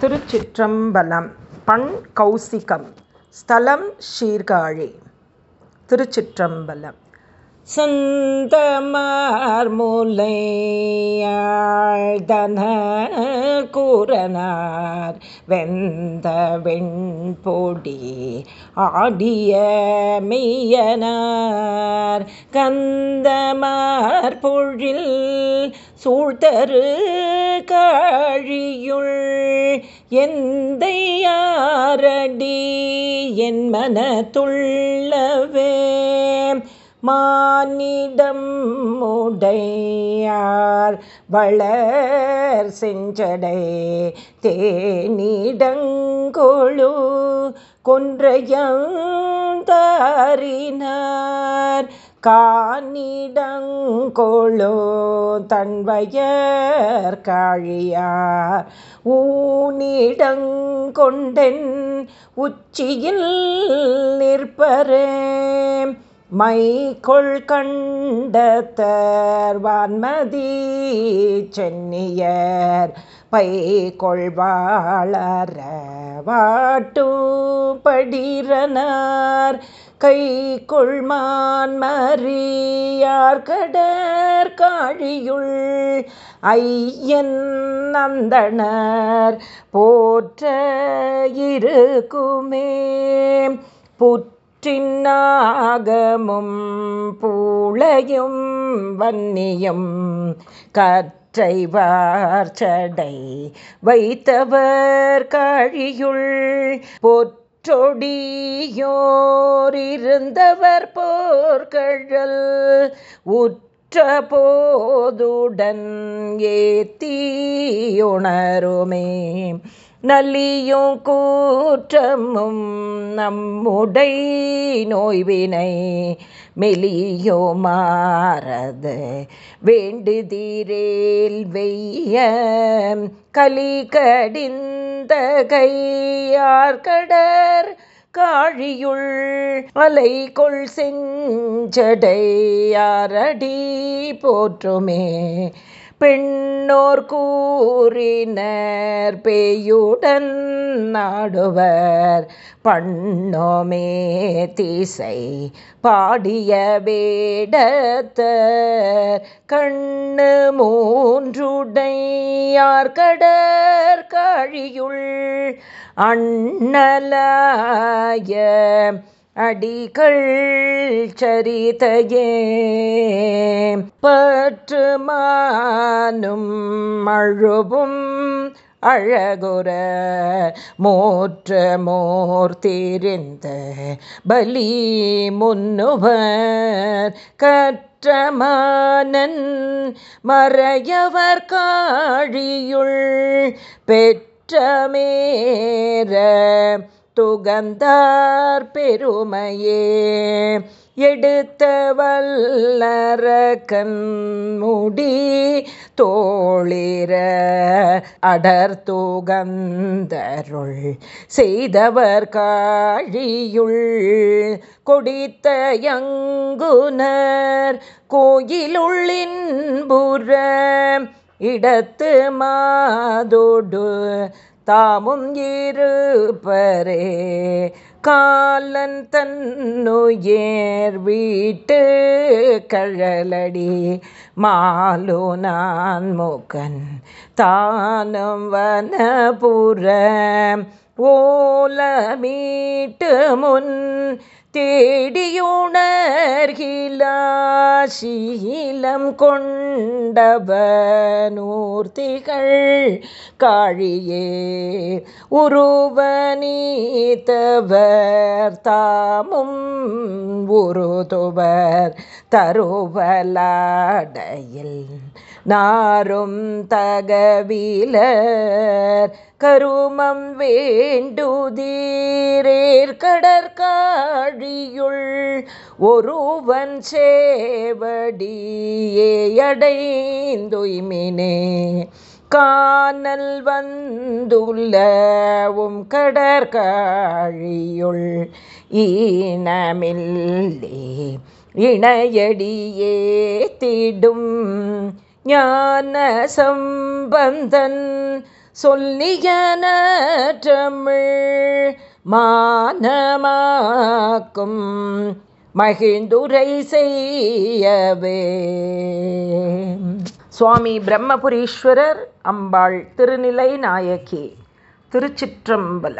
திருச்சிற்றம்பலம் பண் கௌசிகம் ஸ்தலம் ஷீர்காழி திருச்சிற்றம்பலம். சந்தமார் முலையாழ்தன கூறனார் வெந்த வெண்பொடி ஆடிய மெய்யனார் கந்தமார் பொழில் சூழ்தரு காழியுள் எந்தையாரடி என் மனத்துள்ளவே மானிடம் உடையார் வளர் செஞ்சடை தேனிடங்கொழு கொன்றையம் தாரினார் காணிடங்கொழோ தன்வயர் காழியார். ஊனிடங்கொண்டென் உச்சியில் நிற்பரே. மைகொள் கண்டத்தர் வான்மதி சென்னியர். பை கொள்வாளர வாட்டும் படிரனார் கை கொள்மான் மறியார் கடற் காழியுள் ஐயன் நந்தனர். போற்ற இருக்குமே புற்றின்னாகமும் பூளையும் வன்னியும் கற் ஒற்றை வார்ச்சடை வைத்தவர் கழியுள் பொற்றொடியோரிருந்தவர் போர்கழல் உற்ற போதுடன் ஏத்தியுணருமே. நல்லியும் கூற்றமும் நம்முடை நோய்வினை மெலியோ மாறது. வேண்டுதீரேல் வெய்ய கலி கடிந்த கையார்கடர் காழியுள் அலை கொள் செஞ்சடையாரடி போற்றுமே. பெண்ணோர் கூறினர் பேயுடன் நாடுவர். பண்ணோமே திசை பாடிய வேடத்தர். கண்ணு மூன்றுடையார் கடற் காழியுள் அண்ணலாய அடிகள் சரிதையே பற்றுமானும் அழுவும் அழகுற மோற்ற மோர்த்திரிந்த பலி முன்னுவர் கற்றமானன் மறையவர் காழியுள் பெற்றமேற துகந்தார் பெருமையே. எடுத்த வல்லரக்கன் முடி தோளிர அடர்த்துகந்தருள் செய்தவர் காழியுள் கொடித்த யங்குனர் கோயிலுள்ளின் புற இடத்து மாதோடு தாமும் இருப்பரே. காலன் தன்னுயர் வீட்டு கழலடி. மாலோ நான் மூக்கன் தானும் வனபுற ஓலமீட்டு முன் தேடியுணர்கிலாசீலம் கொண்டவனூர்த்திகள் காழியே உருவனீத்தவர் தாமும் உருதுவர் தருவலாடையில் நாரும் தகவிலர் கருமம் வேண்டுதீரேர் கடற்காழி கடற்காழியுள் ஒருவன் சேவடியேயடைந்துய்மினே அடைந்துய்மினே. காணல் வந்துள்ளவும் கடற்காழியுள் ஈனமில்லே. இணையடியே திடும் ஞான சம்பந்தன் சொல்லியன தமிழ் மானமாக்கும் மகிழ்ந்துரை செய்யவே. சுவாமி பிரம்மபுரீஸ்வரர் அம்பாள் திருநிலை நாயகி திருச்சிற்றம்பலம்.